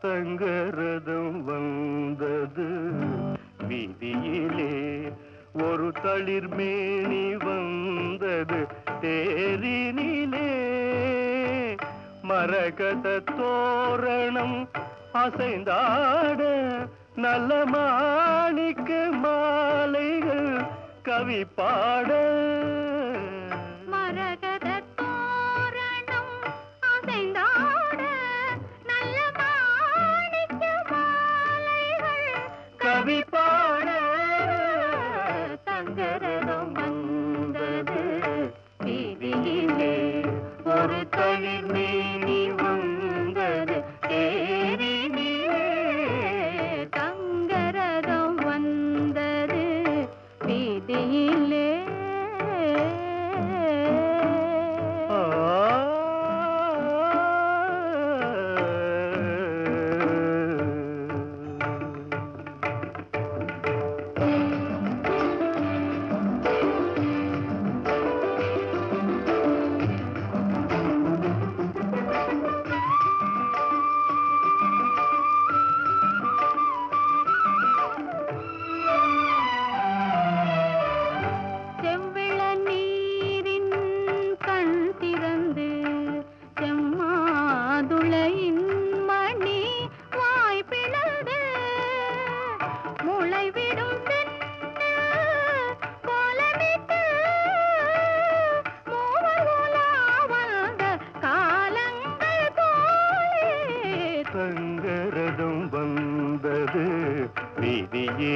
தங்கரதம் வந்தது. வீதியிலே ஒரு தளிர்மேனி வந்தது. தேரினி மரகத தோரணம் அசைந்தாட நல்ல மாணிக்க மாலைகள் கவி பாட.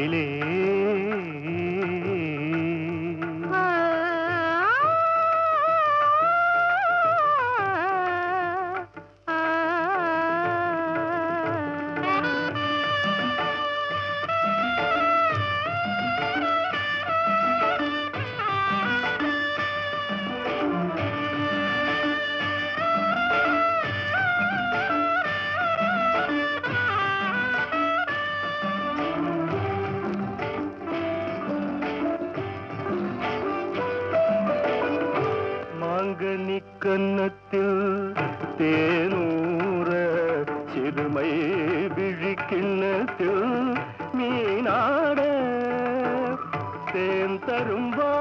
மேலே கன்னத்தில் தேனூர சிறுமை விழிக்கிண்ணத்தில் மீனாட தேன் தரும்பா